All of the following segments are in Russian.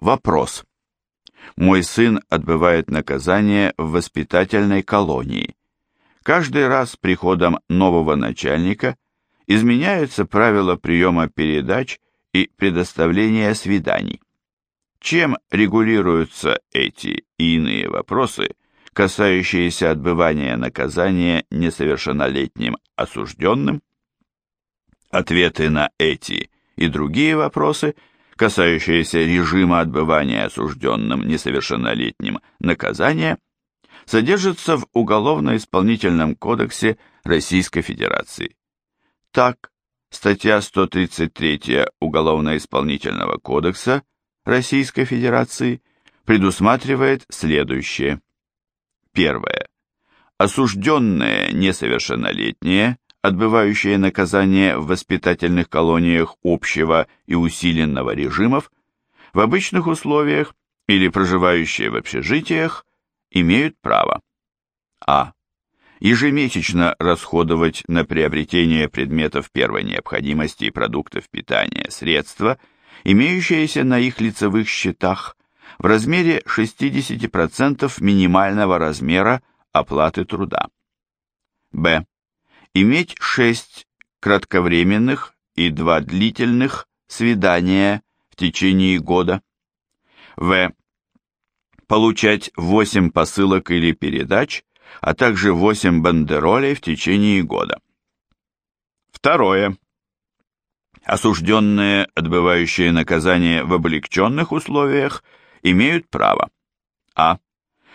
Вопрос. Мой сын отбывает наказание в воспитательной колонии. Каждый раз с приходом нового начальника изменяются правила приема передач и предоставления свиданий. Чем регулируются эти и иные вопросы, касающиеся отбывания наказания несовершеннолетним осужденным? Ответы на эти и другие вопросы, касающиеся режима отбывания осужденным несовершеннолетним наказания, содержатся в Уголовно-исполнительном кодексе Российской Федерации. Так, статья 133 Уголовно-исполнительного кодекса Российской Федерации предусматривает следующее. Первое. Осужденные несовершеннолетние, отбывающие наказание в воспитательных колониях общего и усиленного режимов, в обычных условиях или проживающие в общежитиях, имеют право а. Ежемесячно расходовать на приобретение предметов первой необходимости и продуктов питания средства, имеющиеся на их лицевых счетах, в размере 60% минимального размера оплаты труда. Б. Иметь 6 кратковременных и 2 длительных свидания в течение года. В. Получать 8 посылок или передач, а также 8 бандеролей в течение года. Второе. Осужденные, отбывающие наказание в облегченных условиях, имеют право а.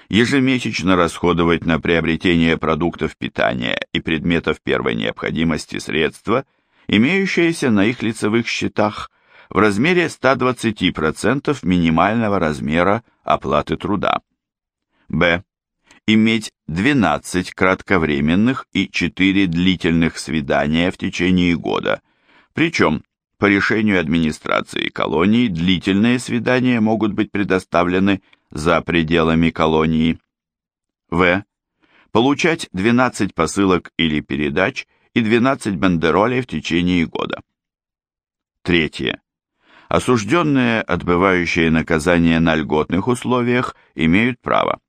Ежемесячно расходовать на приобретение продуктов питания и предметов первой необходимости средства, имеющиеся на их лицевых счетах, в размере 120% минимального размера оплаты труда. Б. Иметь 12 кратковременных и 4 длительных свидания в течение года, причем по решению администрации колонии длительные свидания могут быть предоставлены за пределами колонии. В. Получать 12 посылок или передач и 12 бандеролей в течение года. Третье. Осужденные, отбывающие наказание на льготных условиях, имеют право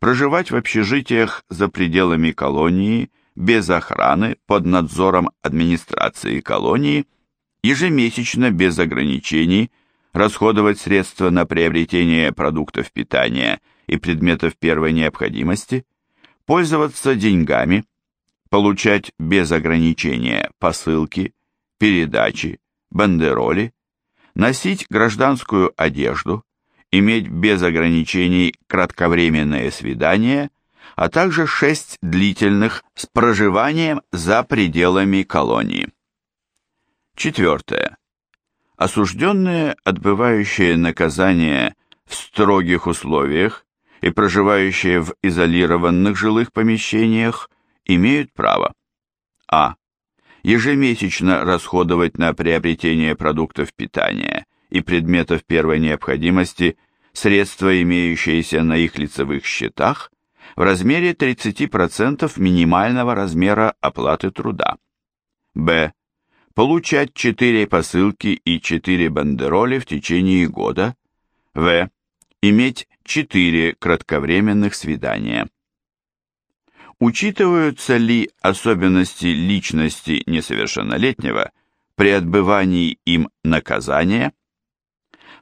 проживать в общежитиях за пределами колонии без охраны под надзором администрации колонии, ежемесячно без ограничений расходовать средства на приобретение продуктов питания и предметов первой необходимости, пользоваться деньгами, получать без ограничения посылки, передачи, бандероли, носить гражданскую одежду, иметь без ограничений кратковременные свидания, а также шесть длительных с проживанием за пределами колонии. Четвертое. Осужденные, отбывающие наказание в строгих условиях и проживающие в изолированных жилых помещениях, имеют право а ежемесячно расходовать на приобретение продуктов питания и предметов первой необходимости средства, имеющиеся на их лицевых счетах, в размере 30% минимального размера оплаты труда. Б. Получать 4 посылки и 4 бандероли в течение года. В. Иметь 4 кратковременных свидания. Учитываются ли особенности личности несовершеннолетнего при отбывании им наказания?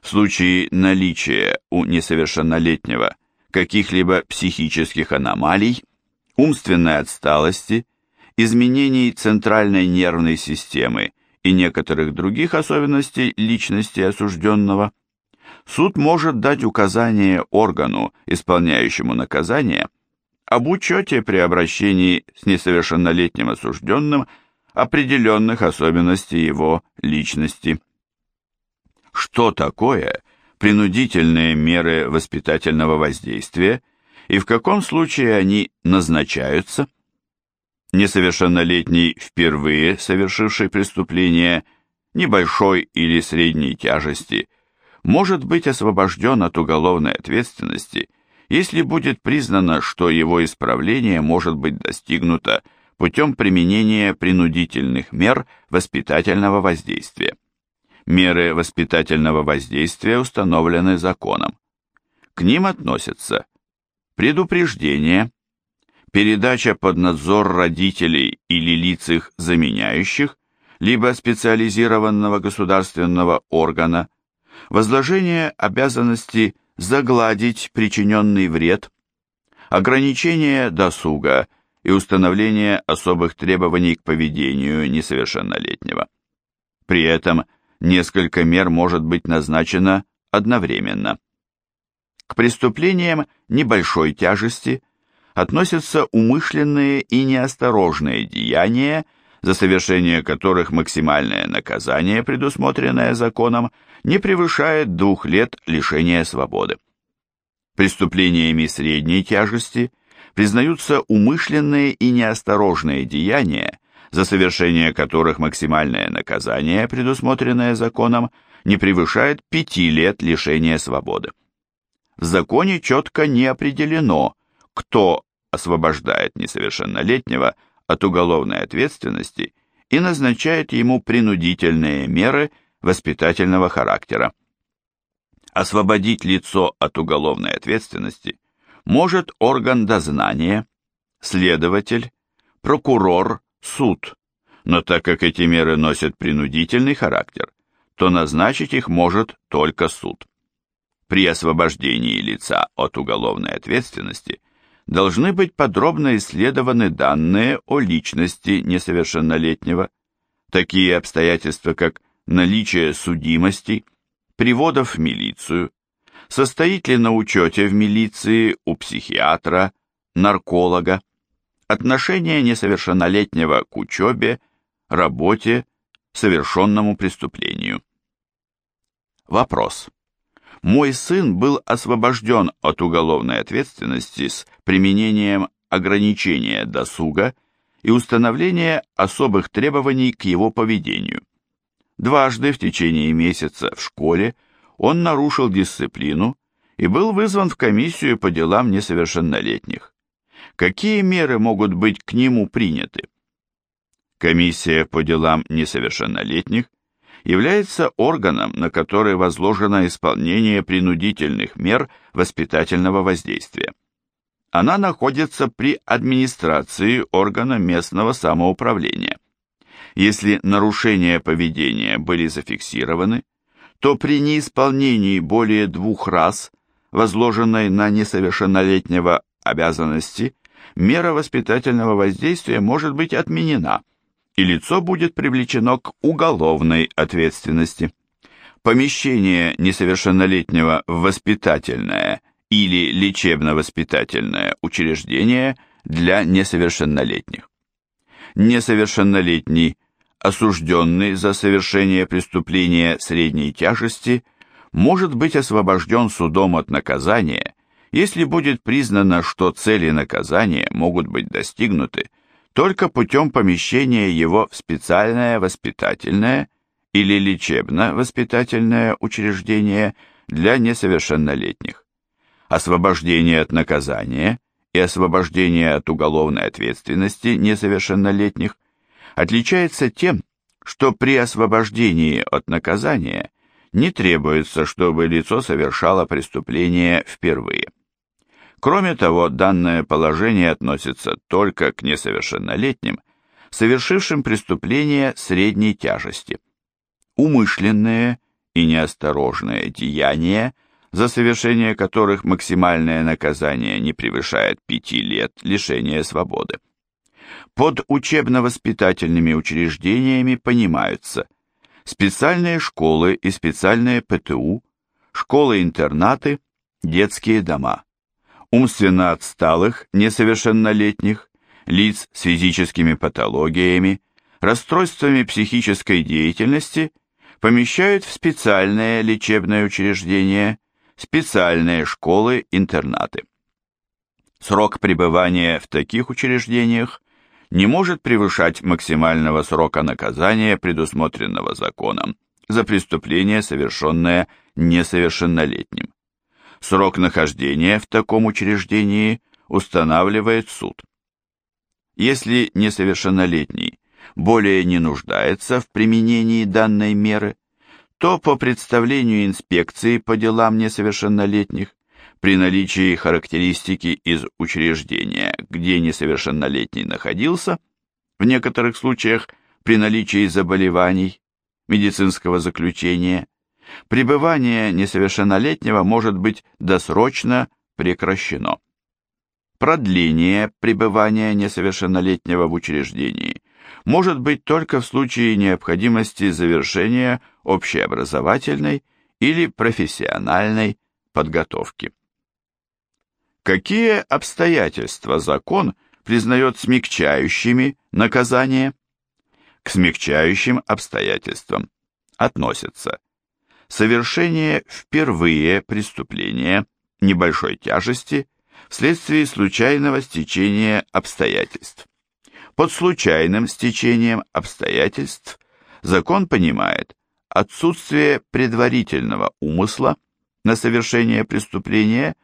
В случае наличия у несовершеннолетнего каких-либо психических аномалий, умственной отсталости, изменений центральной нервной системы и некоторых других особенностей личности осужденного, суд может дать указание органу, исполняющему наказание, об учете при обращении с несовершеннолетним осужденным определенных особенностей его личности. Что такое принудительные меры воспитательного воздействия и в каком случае они назначаются? Несовершеннолетний, впервые совершивший преступление небольшой или средней тяжести, может быть освобожден от уголовной ответственности – если будет признано, что его исправление может быть достигнуто путем применения принудительных мер воспитательного воздействия. меры воспитательного воздействия установлены законом. К ним относятся предупреждение, передача под надзор родителей или лиц их заменяющих, либо специализированного государственного органа, возложение обязанности загладить причиненный вред, ограничение досуга и установление особых требований к поведению несовершеннолетнего. При этом несколько мер может быть назначено одновременно. К преступлениям небольшой тяжести относятся умышленные и неосторожные деяния, за совершение которых максимальное наказание, предусмотренное законом, не превышает двух лет лишения свободы. Преступлениями средней тяжести признаются умышленные и неосторожные деяния, за совершение которых максимальное наказание, предусмотренное законом, не превышает пяти лет лишения свободы. В законе четко не определено, кто освобождает несовершеннолетнего от уголовной ответственности и назначает ему принудительные меры воспитательного характера. Освободить лицо от уголовной ответственности может орган дознания, следователь, прокурор, суд, но так как эти меры носят принудительный характер, то назначить их может только суд. При освобождении лица от уголовной ответственности должны быть подробно исследованы данные о личности несовершеннолетнего, такие обстоятельства, как наличие судимости, приводов в милицию, состоит ли на учете в милиции у психиатра, нарколога, отношение несовершеннолетнего к учебе, работе, совершенному преступлению. Вопрос. Мой сын был освобожден от уголовной ответственности с применением ограничения досуга и установления особых требований к его поведению. Дважды в течение месяца в школе он нарушил дисциплину и был вызван в комиссию по делам несовершеннолетних. Какие меры могут быть к нему приняты? Комиссия по делам несовершеннолетних является органом, на который возложено исполнение принудительных мер воспитательного воздействия. Она находится при администрации органа местного самоуправления. Если нарушения поведения были зафиксированы, то при неисполнении более двух раз возложенной на несовершеннолетнего обязанности мера воспитательного воздействия может быть отменена – и лицо будет привлечено к уголовной ответственности. Помещение несовершеннолетнего в воспитательное или лечебно-воспитательное учреждение для несовершеннолетних. Несовершеннолетний, осужденный за совершение преступления средней тяжести, может быть освобожден судом от наказания, если будет признано, что цели наказания могут быть достигнуты только путем помещения его в специальное воспитательное или лечебно-воспитательное учреждение для несовершеннолетних. Освобождение от наказания и освобождение от уголовной ответственности несовершеннолетних отличается тем, что при освобождении от наказания не требуется, чтобы лицо совершало преступление впервые. Кроме того, данное положение относится только к несовершеннолетним, совершившим преступление средней тяжести. Умышленные и неосторожные деяния, за совершение которых максимальное наказание не превышает пяти лет лишения свободы. Под учебно-воспитательными учреждениями понимаются специальные школы и специальные ПТУ, школы-интернаты, детские дома умственно отсталых, несовершеннолетних, лиц с физическими патологиями, расстройствами психической деятельности помещают в специальные лечебные учреждения, специальные школы-интернаты. Срок пребывания в таких учреждениях не может превышать максимального срока наказания, предусмотренного законом, за преступление, совершенное несовершеннолетним. Срок нахождения в таком учреждении устанавливает суд. Если несовершеннолетний более не нуждается в применении данной меры, то по представлению инспекции по делам несовершеннолетних, при наличии характеристики из учреждения, где несовершеннолетний находился, в некоторых случаях при наличии заболеваний, медицинского заключения, пребывание несовершеннолетнего может быть досрочно прекращено. Продление пребывания несовершеннолетнего в учреждении может быть только в случае необходимости завершения общеобразовательной или профессиональной подготовки. Какие обстоятельства закон признает смягчающими наказание? К смягчающим обстоятельствам относятся совершение впервые преступления небольшой тяжести вследствие случайного стечения обстоятельств. Под случайным стечением обстоятельств закон понимает отсутствие предварительного умысла на совершение преступления,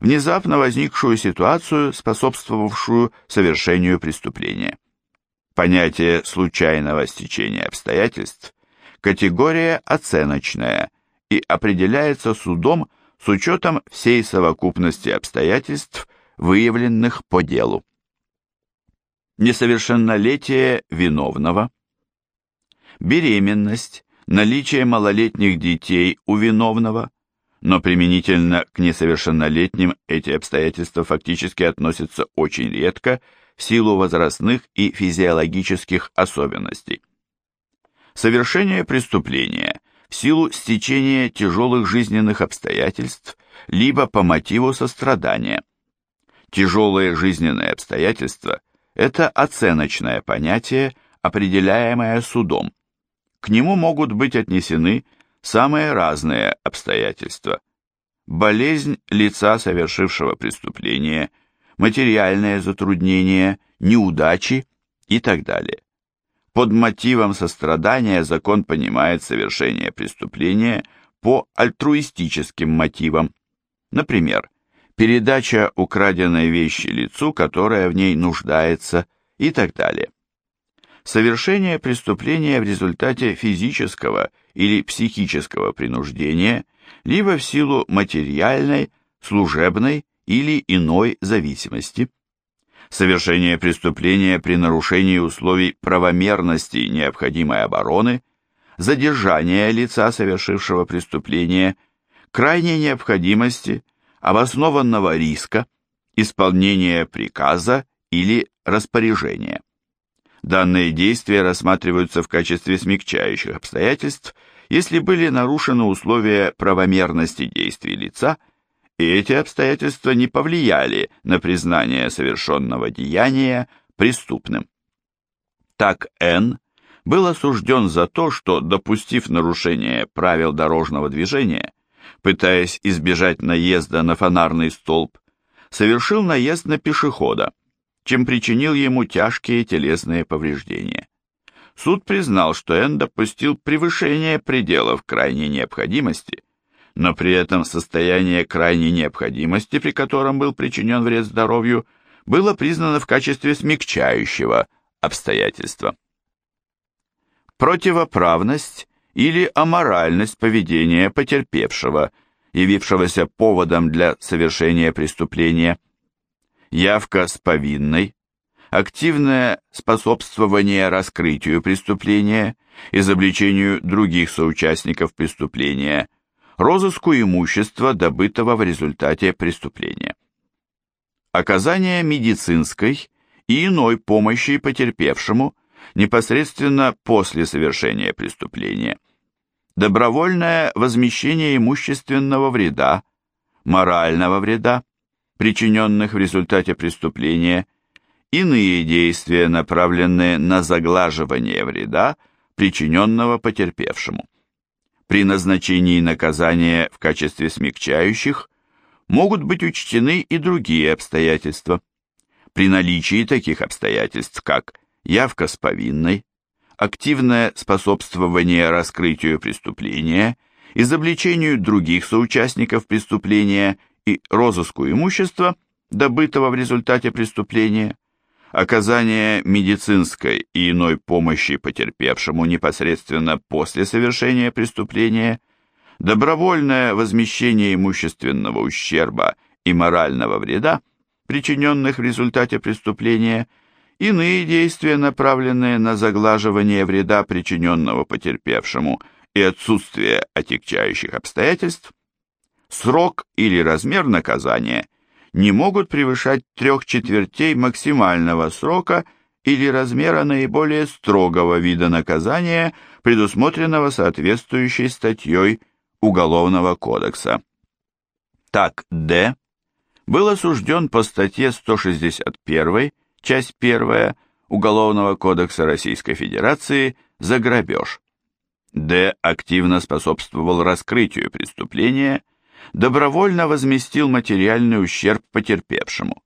внезапно возникшую ситуацию, способствовавшую совершению преступления. Понятие случайного стечения обстоятельств – категория оценочная и определяется судом с учетом всей совокупности обстоятельств, выявленных по делу. Несовершеннолетие виновного, беременность, наличие малолетних детей у виновного, но применительно к несовершеннолетним эти обстоятельства фактически относятся очень редко в силу возрастных и физиологических особенностей. Совершение преступления в силу стечения тяжелых жизненных обстоятельств либо по мотиву сострадания. Тяжелые жизненные обстоятельства – это оценочное понятие, определяемое судом. К нему могут быть отнесены самые разные обстоятельства. Болезнь лица, совершившего преступление, материальное затруднение, неудачи и так далее. Под мотивом сострадания закон понимает совершение преступления по альтруистическим мотивам. Например, передача украденной вещи лицу, которое в ней нуждается и так далее. Совершение преступления в результате физического или психического принуждения, либо в силу материальной, служебной или иной зависимости. Совершение преступления при нарушении условий правомерности необходимой обороны, задержание лица, совершившего преступление, крайней необходимости – обоснованного риска, исполнения приказа или распоряжения. Данные действия рассматриваются в качестве смягчающих обстоятельств, если были нарушены условия правомерности действий лица, и эти обстоятельства не повлияли на признание совершенного деяния преступным. Так Н был осужден за то, что, допустив нарушение правил дорожного движения, пытаясь избежать наезда на фонарный столб, совершил наезд на пешехода, чем причинил ему тяжкие телесные повреждения. Суд признал, что Эн допустил превышение пределов крайней необходимости, но при этом состояние крайней необходимости, при котором был причинен вред здоровью, было признано в качестве смягчающего обстоятельства. Противоправность или аморальность поведения потерпевшего, явившегося поводом для совершения преступления, явка с повинной, активное способствование раскрытию преступления, изобличению других соучастников преступления, розыску имущества, добытого в результате преступления. Оказание медицинской и иной помощи потерпевшему непосредственно после совершения преступления, добровольное возмещение имущественного вреда, морального вреда, причиненных в результате преступления, иные действия, направленные на заглаживание вреда, причиненного потерпевшему. При назначении наказания в качестве смягчающих могут быть учтены и другие обстоятельства. При наличии таких обстоятельств, как явка с повинной, активное способствование раскрытию преступления, изобличению других соучастников преступления и розыску имущества, добытого в результате преступления, оказание медицинской и иной помощи потерпевшему непосредственно после совершения преступления, добровольное возмещение имущественного ущерба и морального вреда, причиненных в результате преступления, иные действия, направленные на заглаживание вреда, причиненного потерпевшему, и отсутствие отягчающих обстоятельств, срок или размер наказания не могут превышать трех четвертей максимального срока или размера наиболее строгого вида наказания, предусмотренного соответствующей статьей Уголовного кодекса. Так, Д. был осужден по статье 161, часть 1 Уголовного кодекса Российской Федерации за грабеж. Д. активно способствовал раскрытию преступления – добровольно возместил материальный ущерб потерпевшему.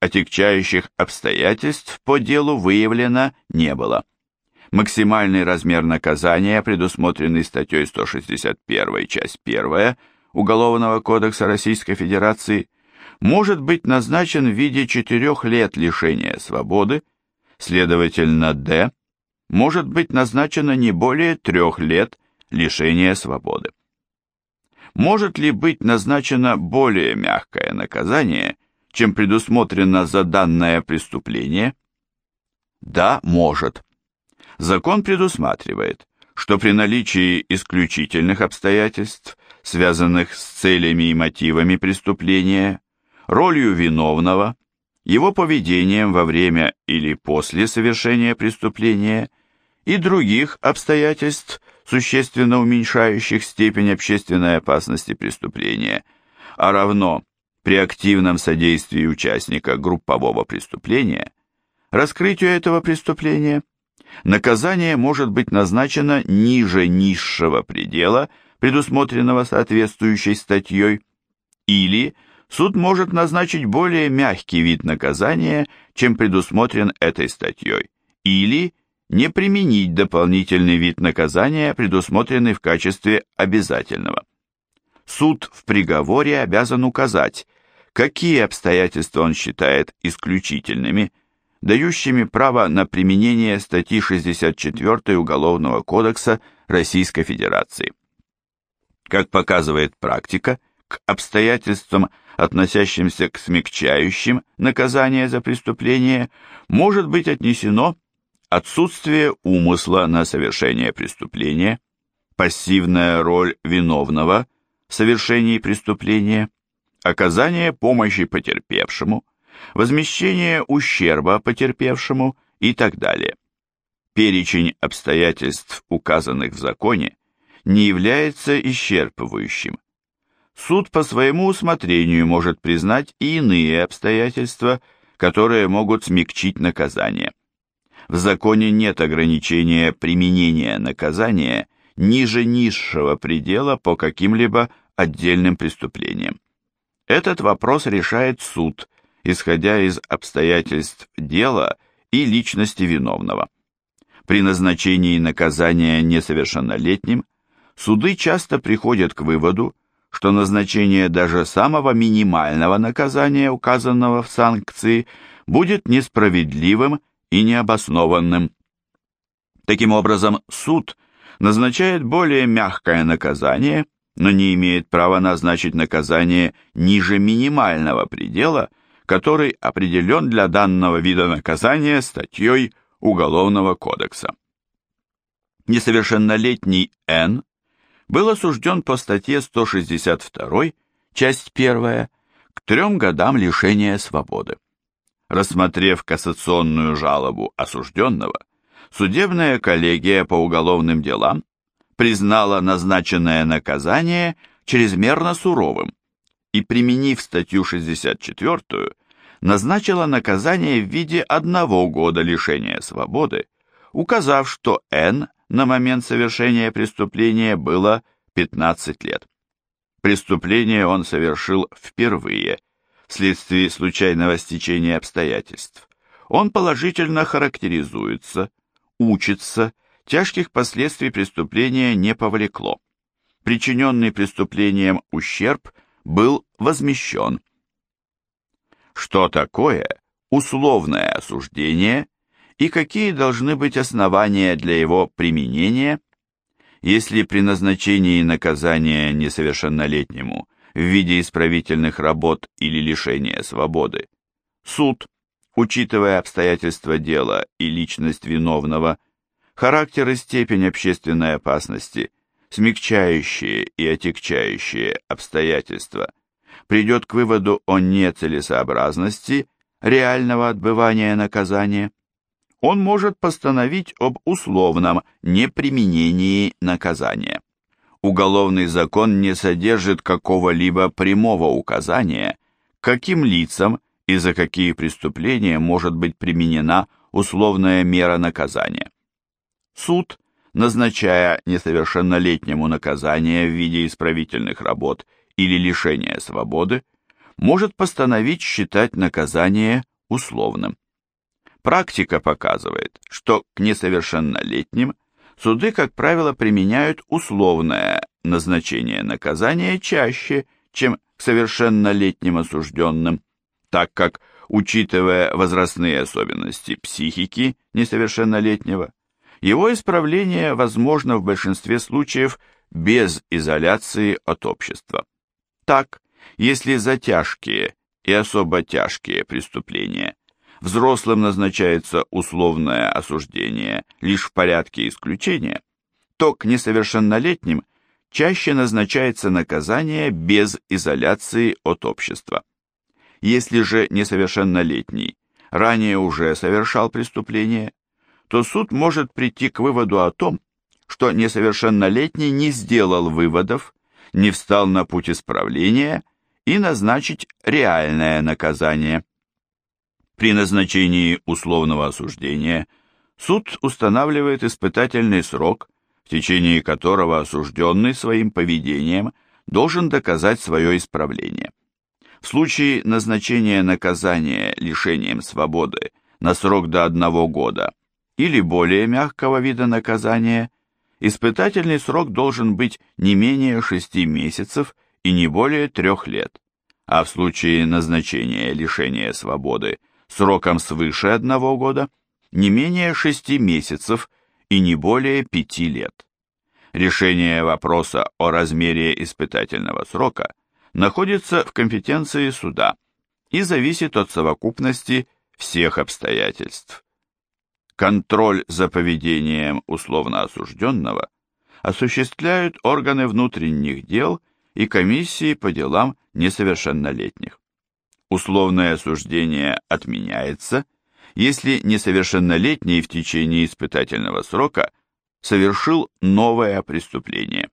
Отягчающих обстоятельств по делу выявлено не было. Максимальный размер наказания, предусмотренный статьей 161, часть 1 Уголовного кодекса Российской Федерации, может быть назначен в виде четырех лет лишения свободы, следовательно, Д может быть назначено не более трех лет лишения свободы может ли быть назначено более мягкое наказание, чем предусмотрено за данное преступление? Да, может. Закон предусматривает, что при наличии исключительных обстоятельств, связанных с целями и мотивами преступления, ролью виновного, его поведением во время или после совершения преступления и других обстоятельств, существенно уменьшающих степень общественной опасности преступления, а равно при активном содействии участника группового преступления, раскрытию этого преступления, наказание может быть назначено ниже низшего предела, предусмотренного соответствующей статьей, или суд может назначить более мягкий вид наказания, чем предусмотрен этой статьей, или не применить дополнительный вид наказания, предусмотренный в качестве обязательного. Суд в приговоре обязан указать, какие обстоятельства он считает исключительными, дающими право на применение статьи 64 Уголовного кодекса Российской Федерации. Как показывает практика, к обстоятельствам, относящимся к смягчающим наказание за преступление, может быть отнесено отсутствие умысла на совершение преступления, пассивная роль виновного в совершении преступления, оказание помощи потерпевшему, возмещение ущерба потерпевшему и так далее. Перечень обстоятельств, указанных в законе, не является исчерпывающим. Суд по своему усмотрению может признать и иные обстоятельства, которые могут смягчить наказание. В законе нет ограничения применения наказания ниже низшего предела по каким-либо отдельным преступлениям. Этот вопрос решает суд, исходя из обстоятельств дела и личности виновного. При назначении наказания несовершеннолетним суды часто приходят к выводу, что назначение даже самого минимального наказания, указанного в санкции, будет несправедливым и необоснованным. Таким образом, суд назначает более мягкое наказание, но не имеет права назначить наказание ниже минимального предела, который определен для данного вида наказания статьей Уголовного кодекса. Несовершеннолетний Н был осужден по статье 162, часть 1, к трем годам лишения свободы. Рассмотрев кассационную жалобу осужденного, судебная коллегия по уголовным делам признала назначенное наказание чрезмерно суровым и, применив статью 64, назначила наказание в виде одного года лишения свободы, указав, что Н на момент совершения преступления было 15 лет. Преступление он совершил впервые – вследствие случайного стечения обстоятельств. Он положительно характеризуется, учится, тяжких последствий преступления не повлекло. Причиненный преступлением ущерб был возмещен. Что такое условное осуждение и какие должны быть основания для его применения, если при назначении наказания несовершеннолетнему в виде исправительных работ или лишения свободы суд, учитывая обстоятельства дела и личность виновного, характер и степень общественной опасности, смягчающие и отягчающие обстоятельства, придет к выводу о нецелесообразности реального отбывания наказания, он может постановить об условном неприменении наказания. Уголовный закон не содержит какого-либо прямого указания, каким лицам и за какие преступления может быть применена условная мера наказания. Суд, назначая несовершеннолетнему наказание в виде исправительных работ или лишения свободы, может постановить считать наказание условным. Практика показывает, что к несовершеннолетним суды, как правило, применяют условное назначение наказания чаще, чем к совершеннолетним осужденным, так как, учитывая возрастные особенности психики несовершеннолетнего, его исправление возможно в большинстве случаев без изоляции от общества. Так, если за тяжкие и особо тяжкие преступления взрослым назначается условное осуждение лишь в порядке исключения, то к несовершеннолетним чаще назначается наказание без изоляции от общества. Если же несовершеннолетний ранее уже совершал преступление, то суд может прийти к выводу о том, что несовершеннолетний не сделал выводов, не встал на путь исправления и назначить реальное наказание. При назначении условного осуждения суд устанавливает испытательный срок, в течение которого осужденный своим поведением должен доказать свое исправление. В случае назначения наказания лишением свободы на срок до одного года или более мягкого вида наказания, испытательный срок должен быть не менее шести месяцев и не более трех лет, а в случае назначения лишения свободы сроком свыше одного года не менее шести месяцев и не более пяти лет. Решение вопроса о размере испытательного срока находится в компетенции суда и зависит от совокупности всех обстоятельств. Контроль за поведением условно осужденного осуществляют органы внутренних дел и комиссии по делам несовершеннолетних. Условное осуждение отменяется, если несовершеннолетний в течение испытательного срока совершил новое преступление.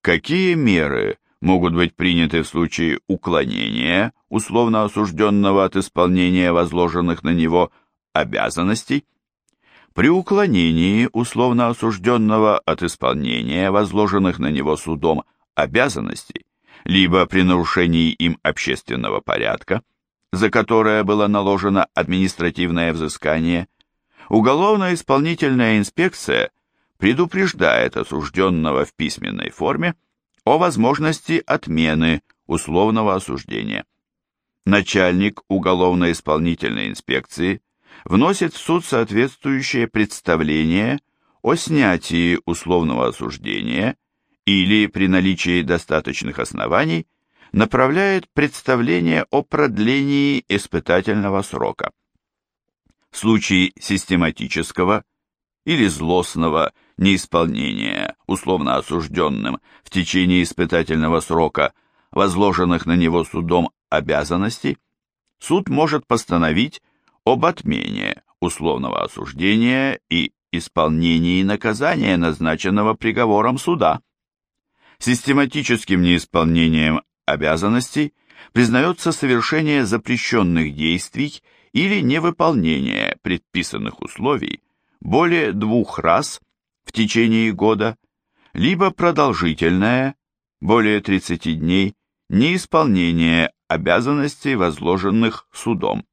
Какие меры могут быть приняты в случае уклонения условно осужденного от исполнения возложенных на него обязанностей? При уклонении условно осужденного от исполнения возложенных на него судом обязанностей либо при нарушении им общественного порядка, за которое было наложено административное взыскание, уголовно-исполнительная инспекция предупреждает осужденного в письменной форме о возможности отмены условного осуждения. Начальник уголовно-исполнительной инспекции вносит в суд соответствующее представление о снятии условного осуждения или при наличии достаточных оснований направляет представление о продлении испытательного срока. В случае систематического или злостного неисполнения условно осужденным в течение испытательного срока возложенных на него судом обязанностей, суд может постановить об отмене условного осуждения и исполнении наказания, назначенного приговором суда. Систематическим неисполнением обязанностей признается совершение запрещенных действий или невыполнение предписанных условий более двух раз в течение года, либо продолжительное, более 30 дней, неисполнение обязанностей, возложенных судом.